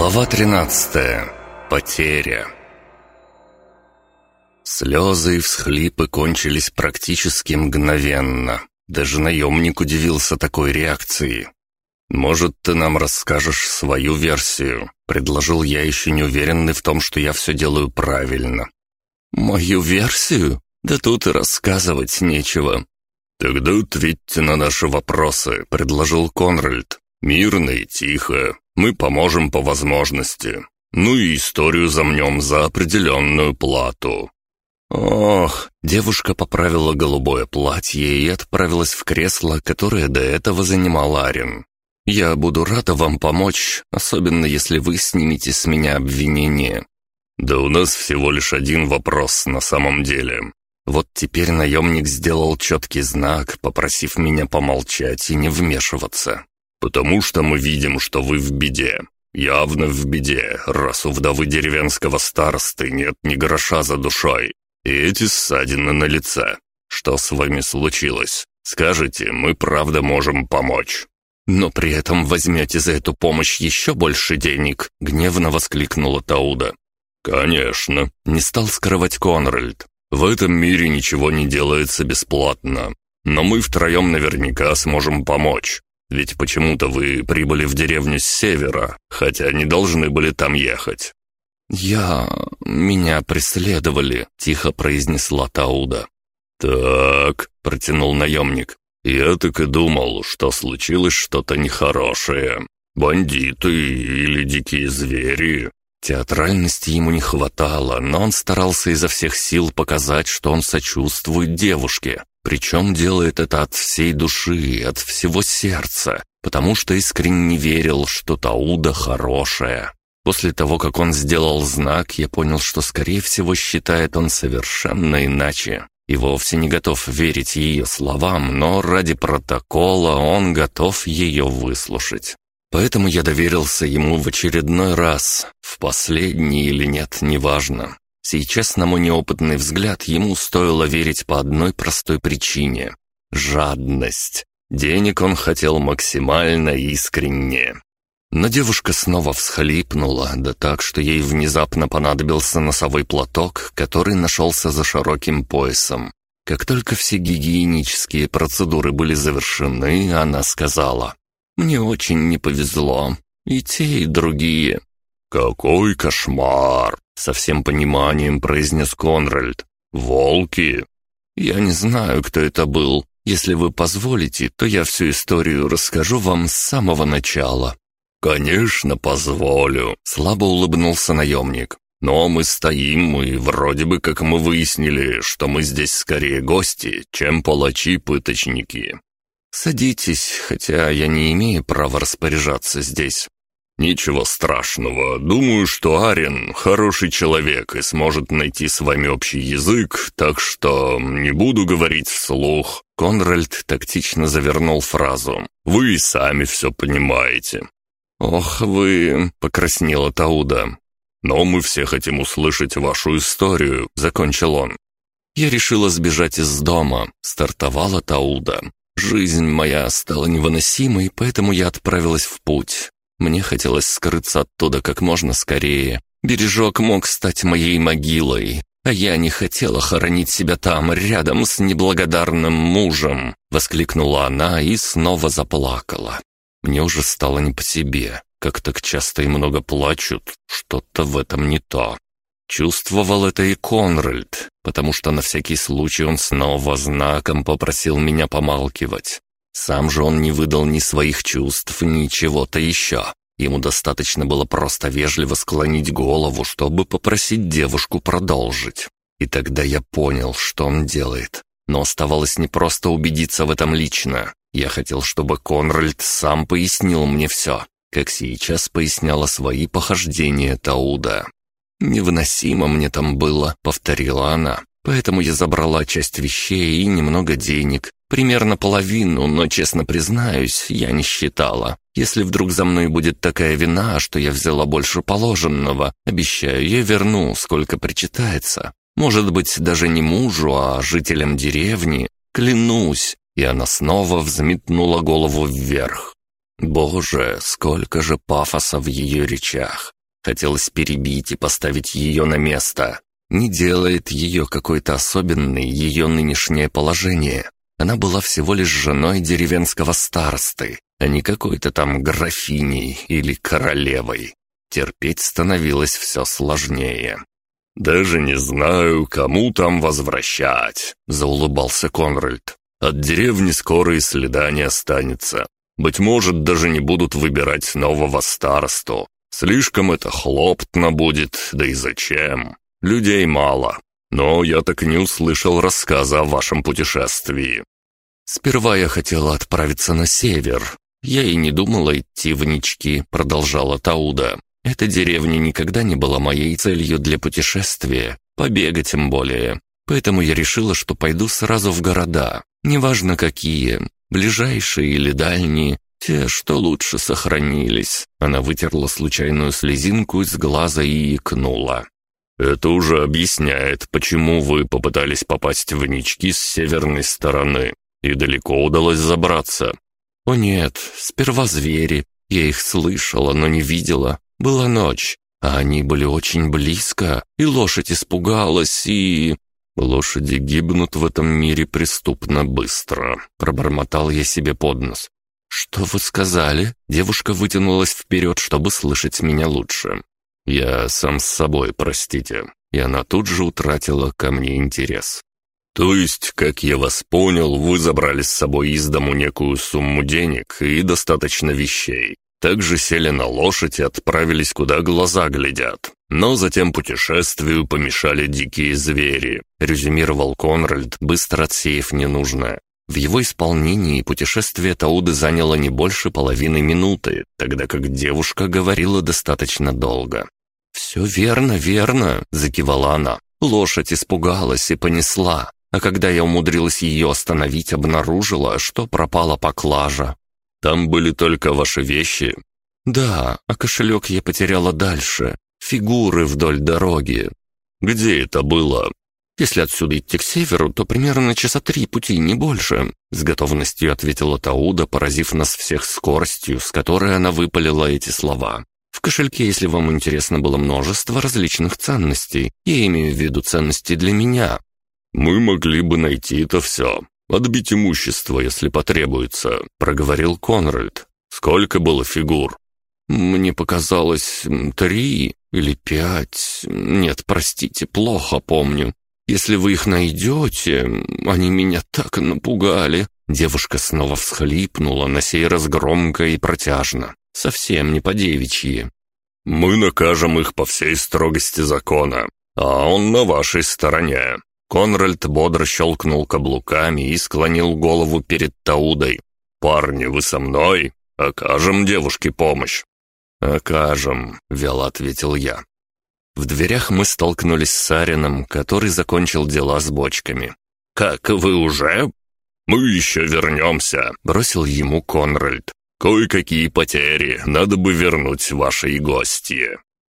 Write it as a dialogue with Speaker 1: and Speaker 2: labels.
Speaker 1: Глава 13. Потеря. Слезы и всхлипы кончились практически мгновенно. Даже наемник удивился такой реакции. «Может, ты нам расскажешь свою версию?» — предложил я, еще не уверенный в том, что я все делаю правильно. «Мою версию? Да тут и рассказывать нечего».
Speaker 2: «Тогда ответьте на наши вопросы», — предложил Конральд. «Мирно и тихо. Мы поможем по возможности. Ну и историю замнем за определенную плату».
Speaker 1: Ох, девушка поправила голубое платье и отправилась в кресло, которое до этого занимал Арин. «Я буду рада вам помочь, особенно если вы снимете с меня обвинение».
Speaker 2: «Да у нас всего лишь один вопрос на самом деле».
Speaker 1: Вот теперь наемник сделал четкий знак, попросив меня помолчать и не вмешиваться.
Speaker 2: «Потому что мы видим, что вы в беде. Явно в беде, раз у вдовы деревенского старосты нет ни гроша за душой. И эти ссадины на лице. Что с вами случилось? Скажите, мы правда можем помочь».
Speaker 1: «Но при этом возьмете за эту помощь еще больше денег», — гневно воскликнула Тауда.
Speaker 2: «Конечно», —
Speaker 1: не стал скрывать Конральд.
Speaker 2: «В этом мире ничего не делается бесплатно. Но мы втроем наверняка сможем помочь. Ведь почему-то вы прибыли в деревню с севера, хотя не должны были там ехать».
Speaker 1: «Я... меня преследовали», — тихо произнесла Тауда.
Speaker 2: «Так», — протянул наемник, — «я так и думал, что случилось что-то нехорошее. Бандиты или дикие звери».
Speaker 1: Театральности ему не хватало, но он старался изо всех сил показать, что он сочувствует девушке. Причем делает это от всей души, от всего сердца, потому что искренне верил, что Тауда хорошая. После того, как он сделал знак, я понял, что, скорее всего, считает он совершенно иначе. И вовсе не готов верить ее словам, но ради протокола он готов ее выслушать. Поэтому я доверился ему в очередной раз, в последний или нет, неважно. Сейчас, на мой неопытный взгляд, ему стоило верить по одной простой причине — жадность. Денег он хотел максимально искренне. Но девушка снова всхлипнула, да так, что ей внезапно понадобился носовой платок, который нашелся за широким поясом. Как только все гигиенические процедуры были завершены, она сказала, «Мне очень не повезло. И те, и другие».
Speaker 2: «Какой кошмар!» — со всем пониманием произнес Конральд. «Волки!»
Speaker 1: «Я не знаю, кто это был. Если вы позволите, то я всю историю расскажу вам с самого начала».
Speaker 2: «Конечно, позволю», — слабо улыбнулся наемник. «Но мы стоим, и вроде бы как мы выяснили, что мы здесь скорее гости, чем палачи-пыточники».
Speaker 1: «Садитесь, хотя я не имею права распоряжаться здесь».
Speaker 2: «Ничего страшного. Думаю, что Арен хороший человек и сможет найти с вами общий язык, так что не буду говорить вслух».
Speaker 1: Конральд тактично завернул фразу.
Speaker 2: «Вы и сами все понимаете».
Speaker 1: «Ох вы!» — покраснела Тауда.
Speaker 2: «Но мы все хотим услышать вашу историю», — закончил он.
Speaker 1: «Я решила сбежать из дома», — стартовала Тауда. «Жизнь моя стала невыносимой, поэтому я отправилась в путь. Мне хотелось скрыться оттуда как можно скорее. Бережок мог стать моей могилой, а я не хотела хоронить себя там, рядом с неблагодарным мужем», — воскликнула она и снова заплакала. Мне уже стало не по себе. Как так часто и много плачут, что-то в этом не то. Чувствовал это и Конральд, потому что на всякий случай он снова знаком попросил меня помалкивать. Сам же он не выдал ни своих чувств, ни чего-то еще. Ему достаточно было просто вежливо склонить голову, чтобы попросить девушку продолжить. И тогда я понял, что он делает. Но оставалось не просто убедиться в этом лично. Я хотел, чтобы Конральд сам пояснил мне все, как сейчас поясняла свои похождения Тауда. «Невыносимо мне там было», — повторила она. «Поэтому я забрала часть вещей и немного денег. Примерно половину, но, честно признаюсь, я не считала. Если вдруг за мной будет такая вина, что я взяла больше положенного, обещаю, я верну, сколько причитается. Может быть, даже не мужу, а жителям деревни. Клянусь, и она снова взметнула голову вверх. Боже, сколько же пафоса в ее речах. Хотелось перебить и поставить ее на место. Не делает ее какой-то особенной ее нынешнее положение. Она была всего лишь женой деревенского старосты, а не какой-то там графиней или королевой. Терпеть становилось все сложнее.
Speaker 2: «Даже не знаю, кому там возвращать», — заулыбался Конральд. «От деревни скоро и следа не останется. Быть может, даже не будут выбирать нового старосту. Слишком это хлопотно будет, да и зачем? Людей мало. Но я так не услышал рассказа о вашем путешествии».
Speaker 1: «Сперва я хотела отправиться на север. Я и не думала идти в Нички», — продолжала Тауда. «Эта деревня никогда не была моей целью для путешествия, побега тем более. Поэтому я решила, что пойду сразу в города, неважно какие, ближайшие или дальние, те, что лучше сохранились». Она вытерла случайную слезинку из глаза и икнула.
Speaker 2: «Это уже объясняет, почему вы попытались попасть в нички с северной стороны. И далеко удалось забраться».
Speaker 1: «О нет, сперва звери. Я их слышала, но не видела. Была ночь, а они были очень близко, и лошадь испугалась, и...»
Speaker 2: «Лошади гибнут в этом мире преступно быстро», — пробормотал я себе под нос.
Speaker 1: «Что вы сказали?» Девушка вытянулась вперед, чтобы слышать меня лучше.
Speaker 2: «Я сам с собой, простите». И она тут же утратила ко мне интерес. «То есть, как я вас понял, вы забрали с собой из дому некую сумму денег и достаточно вещей. Также сели на лошадь и отправились, куда глаза глядят. Но затем путешествию помешали дикие звери», — резюмировал Конральд, быстро отсеяв ненужное.
Speaker 1: В его исполнении путешествие Тауды заняло не больше половины минуты, тогда как девушка говорила достаточно долго. «Все верно, верно», — закивала она. Лошадь испугалась и понесла, а когда я умудрилась ее остановить, обнаружила, что пропала поклажа.
Speaker 2: «Там были только ваши вещи?»
Speaker 1: «Да, а кошелек я потеряла дальше. Фигуры вдоль дороги».
Speaker 2: «Где это было?»
Speaker 1: Если отсюда идти к северу, то примерно часа три пути, не больше», — с готовностью ответила Тауда, поразив нас всех скоростью, с которой она выпалила эти слова. «В кошельке, если вам интересно, было множество различных ценностей. Я имею в виду ценности для меня».
Speaker 2: «Мы могли бы найти это все. Отбить имущество, если потребуется», — проговорил Конральд. «Сколько было фигур?»
Speaker 1: «Мне показалось три или пять. Нет, простите, плохо помню. Если вы их найдете, они меня так напугали». Девушка снова всхлипнула, на сей раз громко и протяжно. Совсем не по-девичьи.
Speaker 2: «Мы накажем их по всей строгости закона, а он на вашей стороне». Конральд бодро щелкнул каблуками и склонил голову перед Таудой. «Парни, вы со мной? Окажем девушке помощь».
Speaker 1: «Окажем», — вяло ответил я. В дверях мы столкнулись с Сарином, который закончил дела с бочками.
Speaker 2: «Как вы уже?» «Мы еще вернемся», — бросил ему Конральд. «Кое-какие потери надо бы вернуть вашей гостье».